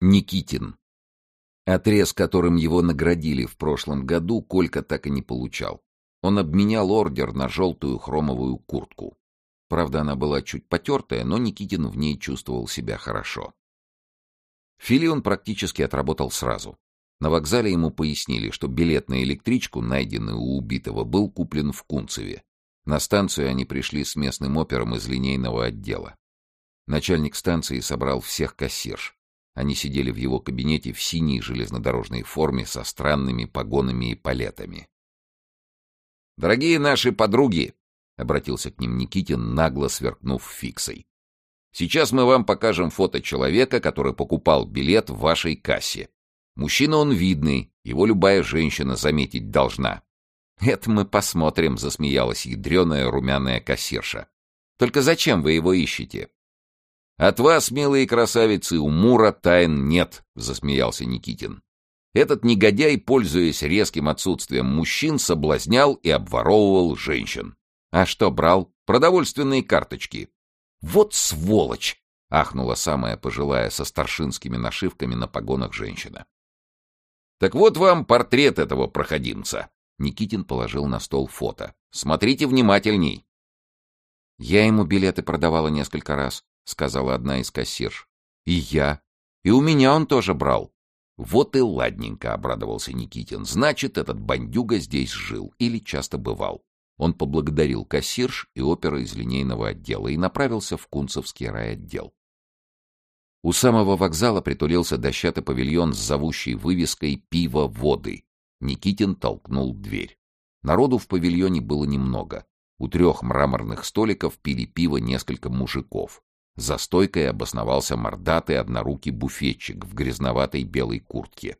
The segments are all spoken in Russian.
Никитин. Отрез, которым его наградили в прошлом году, Колька так и не получал. Он обменял ордер на желтую хромовую куртку. Правда, она была чуть потертая, но Никитин в ней чувствовал себя хорошо. Фили он практически отработал сразу. На вокзале ему пояснили, что билет на электричку, найденный у убитого, был куплен в Кунцеве. На станцию они пришли с местным опером из линейного отдела. Начальник станции собрал всех кассирш. Они сидели в его кабинете в синей железнодорожной форме со странными погонами и палетами. «Дорогие наши подруги!» — обратился к ним Никитин, нагло сверкнув фиксой. «Сейчас мы вам покажем фото человека, который покупал билет в вашей кассе. Мужчина он видный, его любая женщина заметить должна». «Это мы посмотрим», — засмеялась ядреная румяная кассирша. «Только зачем вы его ищете?» «От вас, милые красавицы, у Мура тайн нет», — засмеялся Никитин. Этот негодяй, пользуясь резким отсутствием мужчин, соблазнял и обворовывал женщин. А что брал? Продовольственные карточки. «Вот сволочь!» — ахнула самая пожилая со старшинскими нашивками на погонах женщина. «Так вот вам портрет этого проходимца». Никитин положил на стол фото. «Смотрите внимательней». Я ему билеты продавала несколько раз сказала одна из кассирш. И я. И у меня он тоже брал. Вот и ладненько, обрадовался Никитин. Значит, этот бандюга здесь жил или часто бывал. Он поблагодарил кассирш и опера из линейного отдела и направился в Кунцевский райотдел. У самого вокзала притулился дощатый павильон с зовущей вывеской «Пиво воды». Никитин толкнул дверь. Народу в павильоне было немного. У трех мраморных столиков пили пиво несколько мужиков. За стойкой обосновался мордатый однорукий буфетчик в грязноватой белой куртке.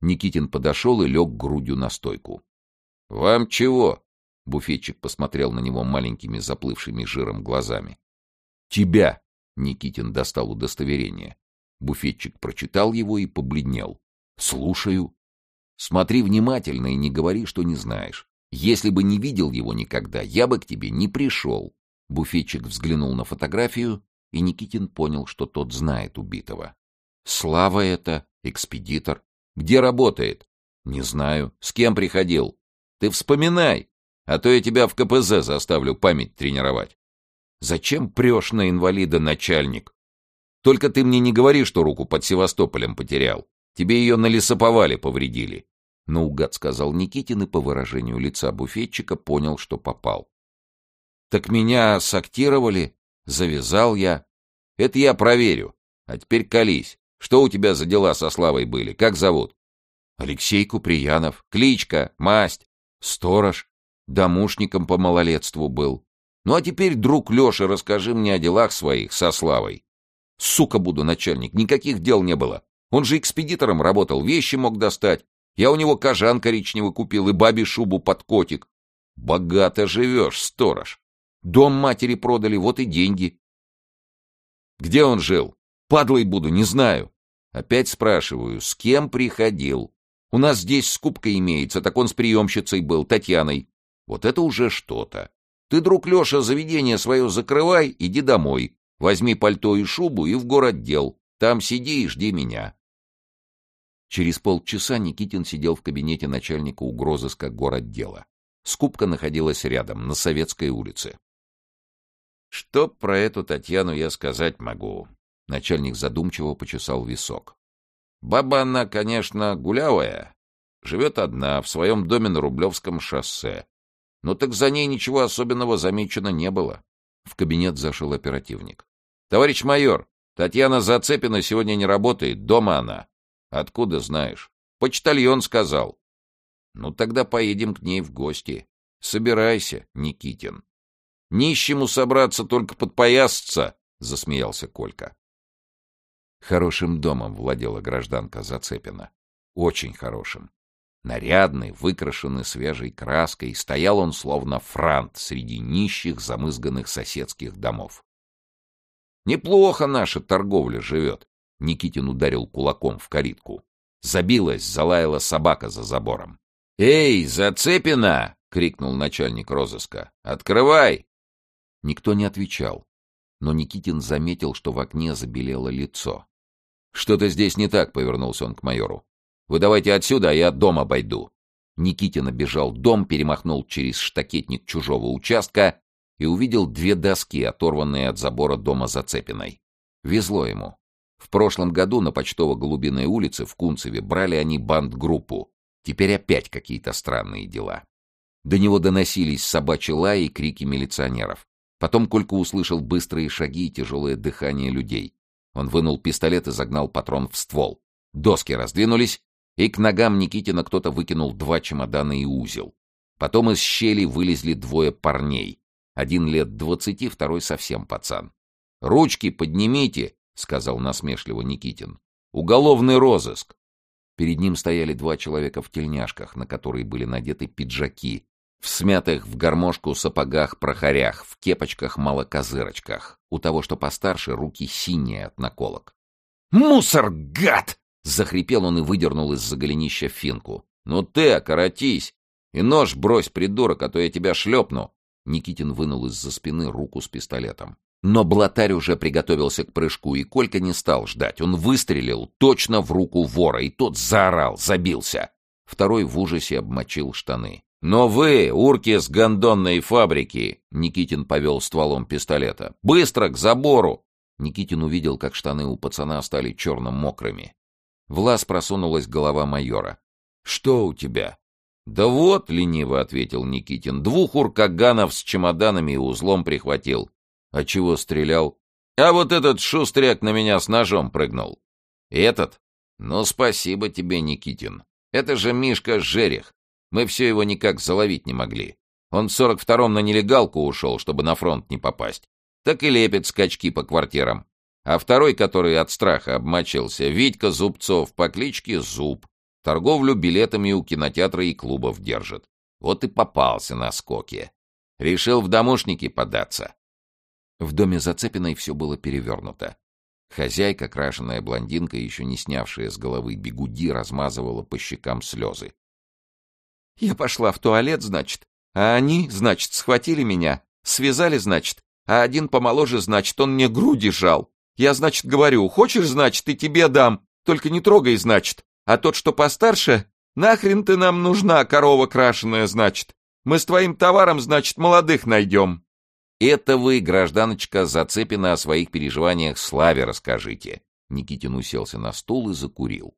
Никитин подошел и лег грудью на стойку. — Вам чего? — буфетчик посмотрел на него маленькими заплывшими жиром глазами. — Тебя! — Никитин достал удостоверение. Буфетчик прочитал его и побледнел. — Слушаю. — Смотри внимательно и не говори, что не знаешь. Если бы не видел его никогда, я бы к тебе не пришел. Буфетчик взглянул на фотографию, и Никитин понял, что тот знает убитого. «Слава это, экспедитор. Где работает?» «Не знаю. С кем приходил?» «Ты вспоминай, а то я тебя в КПЗ заставлю память тренировать». «Зачем прешь на инвалида, начальник?» «Только ты мне не говори, что руку под Севастополем потерял. Тебе ее на лесоповале повредили». Наугад сказал Никитин и по выражению лица буфетчика понял, что попал. Так меня сактировали, завязал я. Это я проверю. А теперь колись. Что у тебя за дела со Славой были? Как зовут? Алексей Куприянов. Кличка, масть. Сторож. Домушником по малолетству был. Ну а теперь, друг Леша, расскажи мне о делах своих со Славой. Сука буду, начальник, никаких дел не было. Он же экспедитором работал, вещи мог достать. Я у него кожан коричневый купил и бабе шубу под котик. Богато живешь, сторож. Дом матери продали, вот и деньги. Где он жил? Падлой буду, не знаю. Опять спрашиваю, с кем приходил? У нас здесь скупка имеется, так он с приемщицей был, Татьяной. Вот это уже что-то. Ты, друг Леша, заведение свое закрывай, иди домой. Возьми пальто и шубу и в город дел. Там сиди и жди меня. Через полчаса Никитин сидел в кабинете начальника угрозыска городдела. Скупка находилась рядом, на Советской улице. Что про эту Татьяну я сказать могу? Начальник задумчиво почесал висок. Баба она, конечно, гулявая. Живет одна, в своем доме на Рублевском шоссе. Но так за ней ничего особенного замечено не было. В кабинет зашел оперативник. — Товарищ майор, Татьяна Зацепина сегодня не работает, дома она. — Откуда знаешь? — Почтальон сказал. — Ну, тогда поедем к ней в гости. Собирайся, Никитин. Нищему собраться только подпоясаться, — засмеялся Колька. Хорошим домом владела гражданка Зацепина. Очень хорошим. Нарядный, выкрашенный свежей краской, стоял он словно франт среди нищих, замызганных соседских домов. «Неплохо наша торговля живет», — Никитин ударил кулаком в калитку. Забилась, залаяла собака за забором. «Эй, Зацепина!» — крикнул начальник розыска. «Открывай!» Никто не отвечал, но Никитин заметил, что в окне забелело лицо. «Что-то здесь не так», — повернулся он к майору. «Вы давайте отсюда, а я дом обойду». Никитин обежал дом, перемахнул через штакетник чужого участка и увидел две доски, оторванные от забора дома Зацепиной. Везло ему. В прошлом году на Почтово-Голубиной улице в Кунцеве брали они банд-группу. Теперь опять какие-то странные дела. До него доносились собачьи лаи и крики милиционеров. Потом Колька услышал быстрые шаги и тяжелое дыхание людей. Он вынул пистолет и загнал патрон в ствол. Доски раздвинулись, и к ногам Никитина кто-то выкинул два чемодана и узел. Потом из щели вылезли двое парней. Один лет двадцати, второй совсем пацан. «Ручки поднимите!» — сказал насмешливо Никитин. «Уголовный розыск!» Перед ним стояли два человека в тельняшках, на которые были надеты пиджаки, в смятых в гармошку сапогах-прохорях, в кепочках-малокозырочках. У того, что постарше, руки синие от наколок. «Мусор, гад!» — захрипел он и выдернул из-за голенища финку. «Ну ты, окоротись! И нож брось, придурок, а то я тебя шлепну!» Никитин вынул из-за спины руку с пистолетом. Но блатарь уже приготовился к прыжку, и Колька не стал ждать. Он выстрелил точно в руку вора, и тот заорал, забился. Второй в ужасе обмочил штаны. «Но вы, урки с гондонной фабрики!» Никитин повел стволом пистолета. «Быстро, к забору!» Никитин увидел, как штаны у пацана стали черно-мокрыми. В лаз просунулась голова майора. «Что у тебя?» «Да вот», — лениво ответил Никитин, — «двух уркаганов с чемоданами и узлом прихватил». «А чего стрелял?» «А вот этот шустряк на меня с ножом прыгнул». «Этот? Ну, спасибо тебе, Никитин. Это же Мишка Жерех. Мы все его никак заловить не могли. Он в сорок втором на нелегалку ушел, чтобы на фронт не попасть. Так и лепит скачки по квартирам. А второй, который от страха обмочился, Витька Зубцов по кличке Зуб. Торговлю билетами у кинотеатра и клубов держит. Вот и попался на скоке. Решил в домушники податься. В доме Зацепиной все было перевернуто. Хозяйка, крашеная блондинка, еще не снявшая с головы бегуди, размазывала по щекам слезы. Я пошла в туалет, значит, а они, значит, схватили меня, связали, значит, а один помоложе, значит, он мне груди жал. Я, значит, говорю, хочешь, значит, и тебе дам, только не трогай, значит. А тот, что постарше, нахрен ты нам нужна, корова крашеная, значит. Мы с твоим товаром, значит, молодых найдем. Это вы, гражданочка Зацепина, о своих переживаниях Славе расскажите. Никитин уселся на стул и закурил.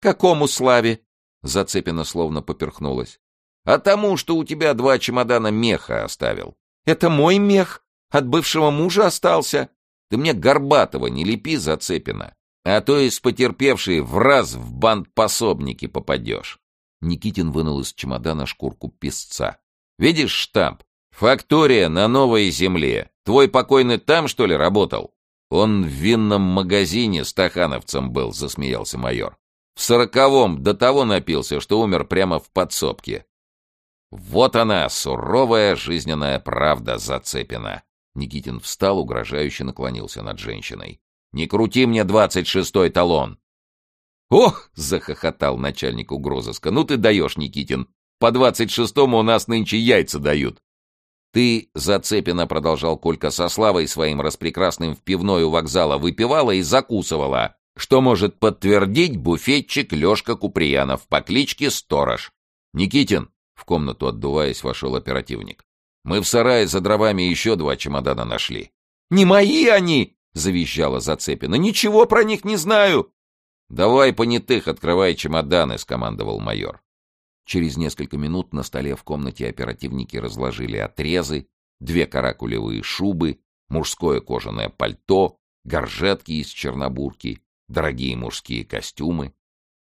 Какому Славе? Зацепина словно поперхнулась. «А тому, что у тебя два чемодана меха оставил». «Это мой мех? От бывшего мужа остался?» «Ты мне Горбатова не лепи, Зацепина, а то из потерпевшей в раз в банд пособники попадешь». Никитин вынул из чемодана шкурку песца. «Видишь штамп? Фактория на новой земле. Твой покойный там, что ли, работал?» «Он в винном магазине стахановцем был», — засмеялся майор. В сороковом до того напился, что умер прямо в подсобке. Вот она, суровая жизненная правда Зацепина. Никитин встал, угрожающе наклонился над женщиной. «Не крути мне двадцать шестой талон!» «Ох!» — захохотал начальник угрозыска. «Ну ты даешь, Никитин! По двадцать шестому у нас нынче яйца дают!» «Ты, Зацепина, — продолжал Колька со Славой своим распрекрасным в пивной у вокзала, — выпивала и закусывала что может подтвердить буфетчик Лешка Куприянов по кличке Сторож. «Никитин!» — в комнату отдуваясь вошел оперативник. «Мы в сарае за дровами еще два чемодана нашли». «Не мои они!» — завизжала Зацепина. «Ничего про них не знаю!» «Давай, понятых, открывай чемоданы!» — скомандовал майор. Через несколько минут на столе в комнате оперативники разложили отрезы, две каракулевые шубы, мужское кожаное пальто, горжетки из чернобурки, дорогие мужские костюмы.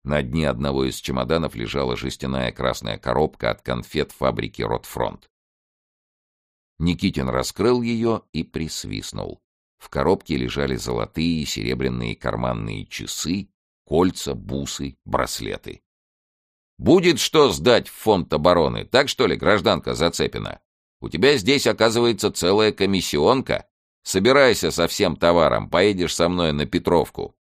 На дне одного из чемоданов лежала жестяная красная коробка от конфет фабрики «Ротфронт». Никитин раскрыл ее и присвистнул. В коробке лежали золотые и серебряные карманные часы, кольца, бусы, браслеты. «Будет что сдать в фонд обороны, так что ли, гражданка Зацепина? У тебя здесь, оказывается, целая комиссионка. Собирайся со всем товаром, поедешь со мной на Петровку.